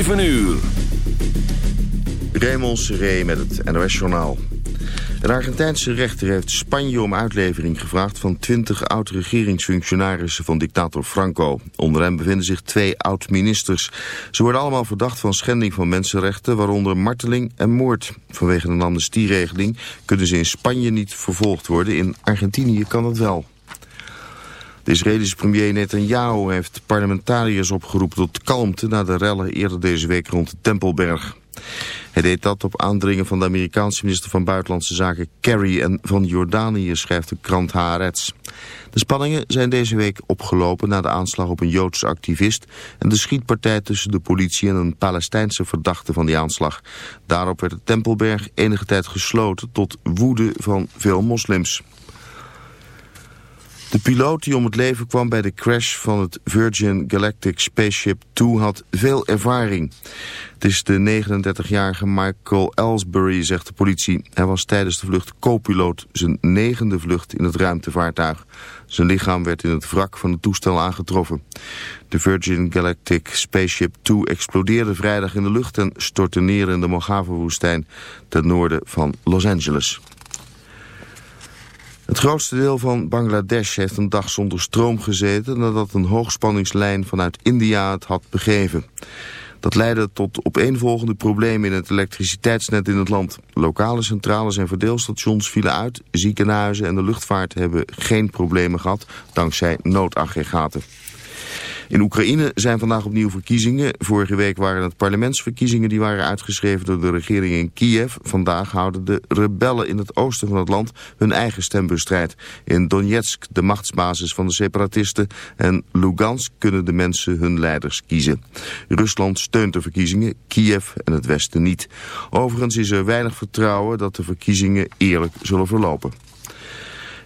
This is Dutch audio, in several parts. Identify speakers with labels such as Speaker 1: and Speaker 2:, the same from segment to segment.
Speaker 1: 7 uur.
Speaker 2: Raymond Seré met het NOS-journaal. Een Argentijnse rechter heeft Spanje om uitlevering gevraagd... van 20 oud-regeringsfunctionarissen van dictator Franco. Onder hen bevinden zich twee oud-ministers. Ze worden allemaal verdacht van schending van mensenrechten... waaronder marteling en moord. Vanwege een amnestieregeling kunnen ze in Spanje niet vervolgd worden. In Argentinië kan dat wel. De Israëlische premier Netanyahu heeft parlementariërs opgeroepen tot kalmte na de rellen eerder deze week rond de Tempelberg. Hij deed dat op aandringen van de Amerikaanse minister van Buitenlandse Zaken Kerry en van Jordanië, schrijft de krant Haaretz. De spanningen zijn deze week opgelopen na de aanslag op een Joodse activist en de schietpartij tussen de politie en een Palestijnse verdachte van die aanslag. Daarop werd de Tempelberg enige tijd gesloten tot woede van veel moslims. De piloot die om het leven kwam bij de crash van het Virgin Galactic Spaceship 2 had veel ervaring. Het is de 39-jarige Michael Ellsbury, zegt de politie. Hij was tijdens de vlucht co-piloot, zijn negende vlucht in het ruimtevaartuig. Zijn lichaam werd in het wrak van het toestel aangetroffen. De Virgin Galactic Spaceship 2 explodeerde vrijdag in de lucht en stortte neer in de Mojave-woestijn ten noorden van Los Angeles. Het grootste deel van Bangladesh heeft een dag zonder stroom gezeten nadat een hoogspanningslijn vanuit India het had begeven. Dat leidde tot opeenvolgende problemen in het elektriciteitsnet in het land. Lokale centrales en verdeelstations vielen uit, ziekenhuizen en de luchtvaart hebben geen problemen gehad dankzij noodaggregaten. In Oekraïne zijn vandaag opnieuw verkiezingen. Vorige week waren het parlementsverkiezingen die waren uitgeschreven door de regering in Kiev. Vandaag houden de rebellen in het oosten van het land hun eigen stembestrijd. In Donetsk, de machtsbasis van de separatisten, en Lugansk kunnen de mensen hun leiders kiezen. Rusland steunt de verkiezingen, Kiev en het westen niet. Overigens is er weinig vertrouwen dat de verkiezingen eerlijk zullen verlopen.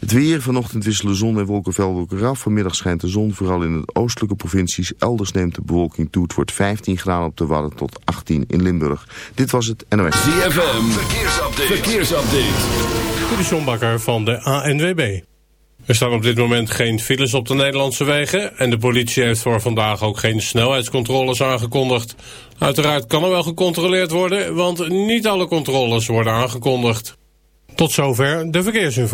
Speaker 2: Het weer, vanochtend wisselen zon en wolkenvelden eraf. Vanmiddag schijnt de zon, vooral in de oostelijke provincies. Elders neemt de bewolking toe. Het wordt 15 graden op de Wadden tot 18 in Limburg. Dit was het NOS.
Speaker 1: ZFM, verkeersupdate. verkeersupdate.
Speaker 3: De van de ANWB. Er staan op dit moment geen files op de Nederlandse wegen... en de politie heeft voor vandaag ook geen snelheidscontroles aangekondigd. Uiteraard kan er wel gecontroleerd worden... want niet alle controles worden aangekondigd. Tot zover de verkeersinformatie.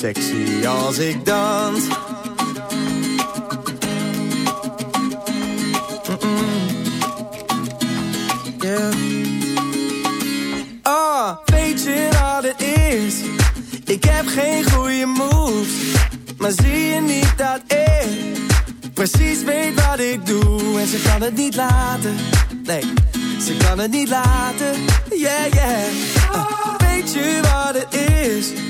Speaker 4: Sexy als ik dans. Yeah. Ah, weet je wat het is? Ik heb geen goede moves. Maar zie je niet dat ik precies weet wat ik doe? En ze kan het niet laten. Nee, ze kan het niet laten. Yeah, yeah. Ah, weet je wat het is?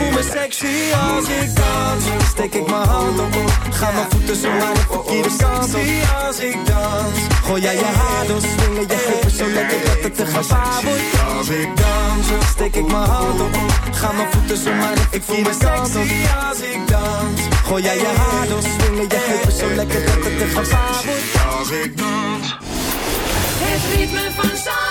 Speaker 4: sexy als ik dans. Steek ik mijn hand omhoog, ga mijn voeten zo maar op verkeerde kant Sexy als ik dans. Gooi jij je haar door, swingen je heupen zo lekker dat het te gevaar wordt. Als ik dans, steek ik mijn hand omhoog, ga mijn voeten zo maar op verkeerde kant Sexy als ik dans. Gooi jij je haar door, swingen je heupen zo lekker dat het te gevaar wordt. Als ik dans.
Speaker 5: Het ritme van
Speaker 6: zon.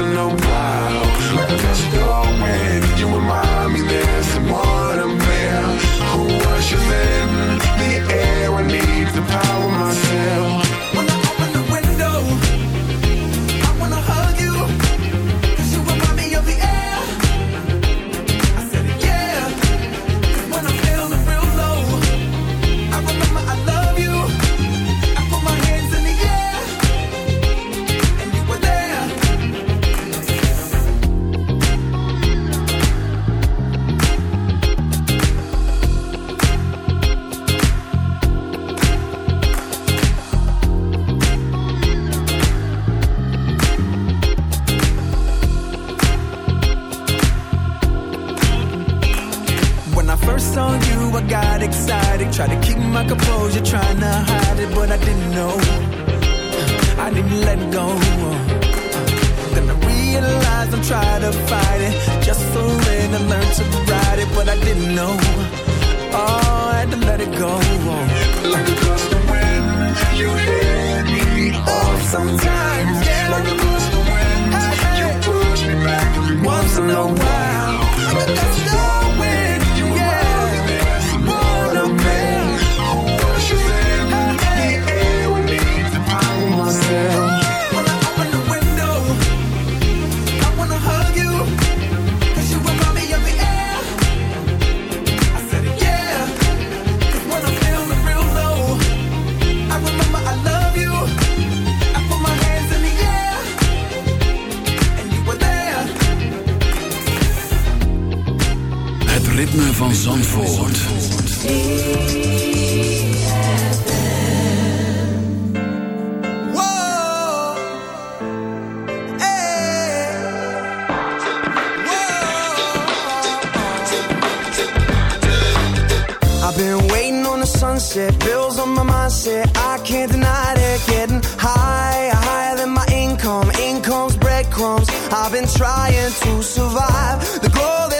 Speaker 6: to know
Speaker 1: ritme van Zandvoort.
Speaker 4: Sunset, bills on my mindset, I can't deny it. Getting higher, higher than my income. Income's breadcrumbs. I've been trying to survive. The glow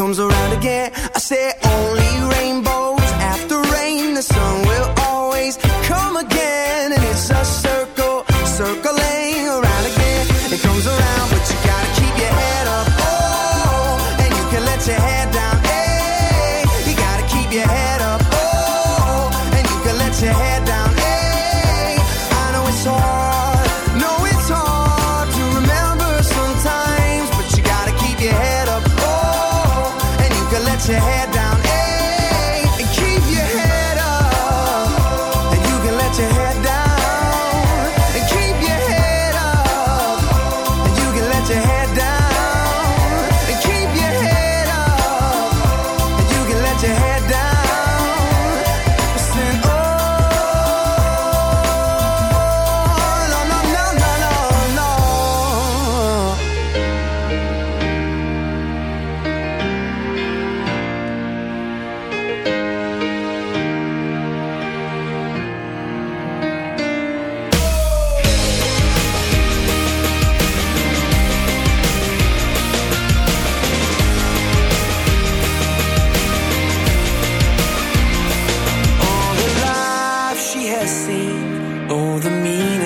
Speaker 4: comes around again. I say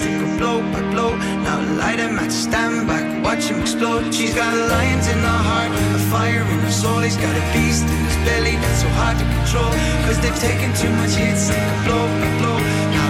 Speaker 7: stick blow by blow. Now light him at stand back, watch him explode. She's got a lions in her heart, a fire in her soul. He's got a beast in his belly that's so hard to control. Cause they've taken too much hits, stick blow by blow. Now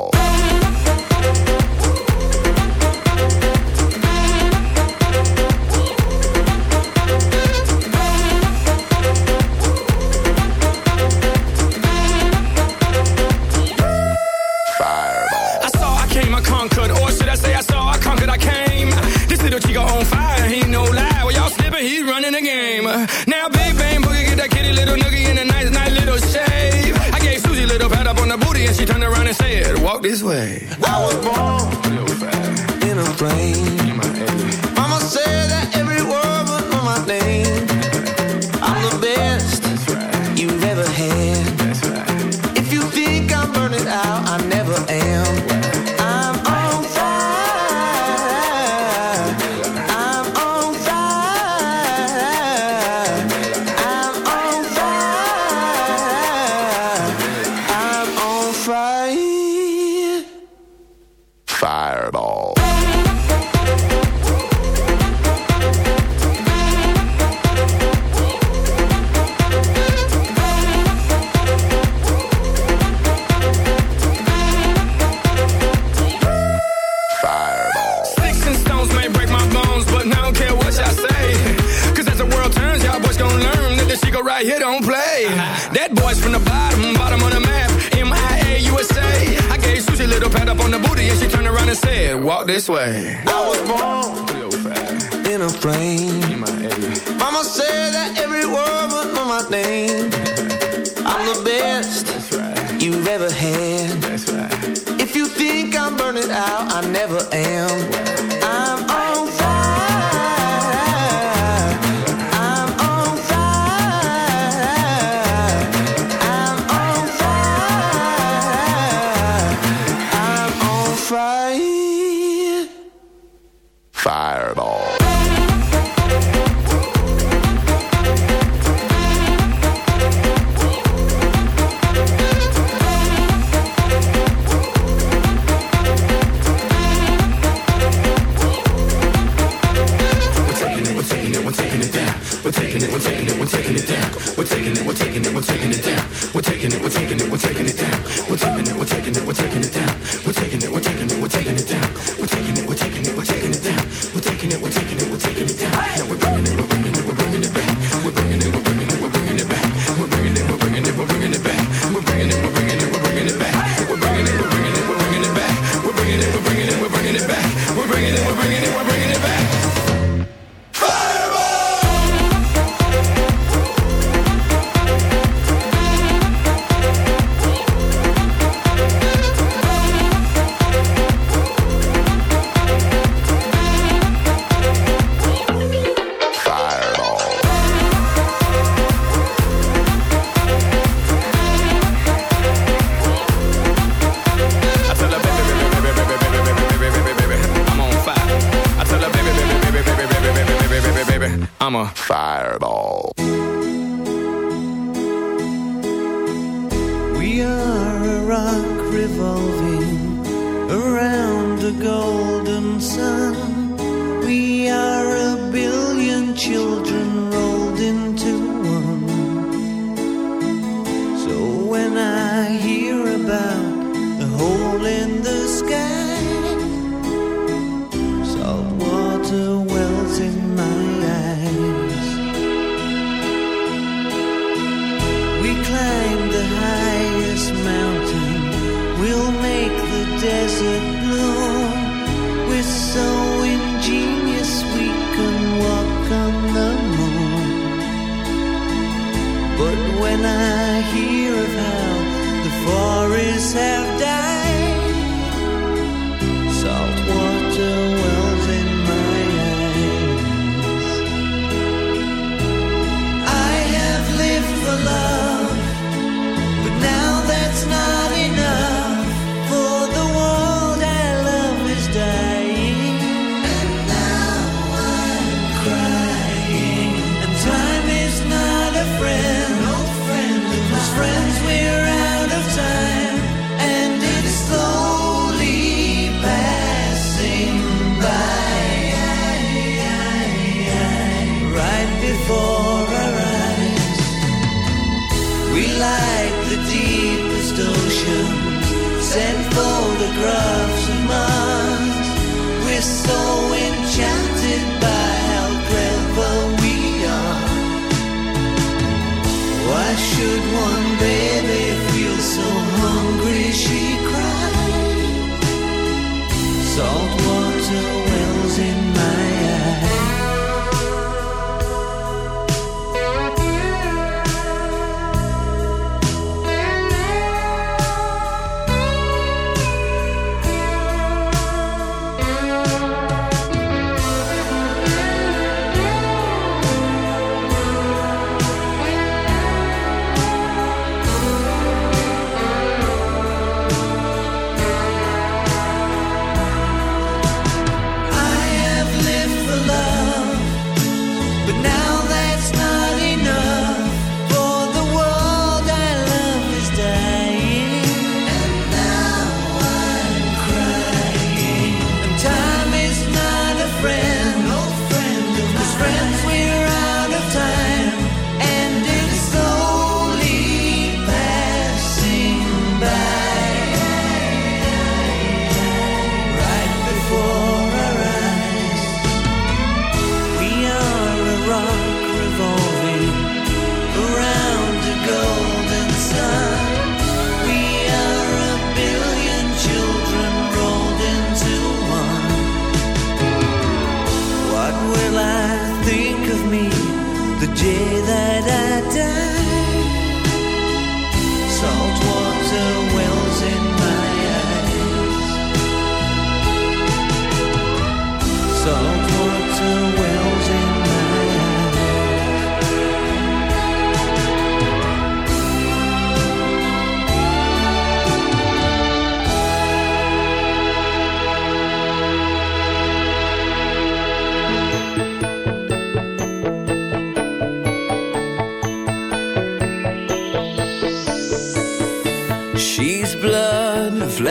Speaker 7: day that I die.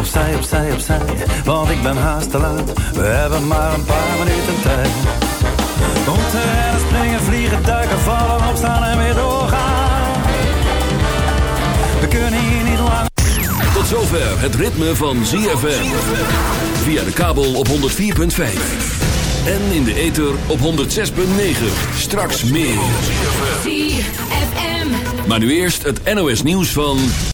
Speaker 8: Opzij, opzij, opzij, want ik ben haast te laat. We hebben maar een paar minuten tijd. We moeten rennen, springen, vliegen, duiken, vallen, opstaan en weer doorgaan. We kunnen hier niet lang.
Speaker 1: Tot zover het ritme van ZFM. Via de kabel op 104.5. En in de ether op 106.9. Straks meer.
Speaker 6: ZFM.
Speaker 1: Maar nu eerst het NOS nieuws van...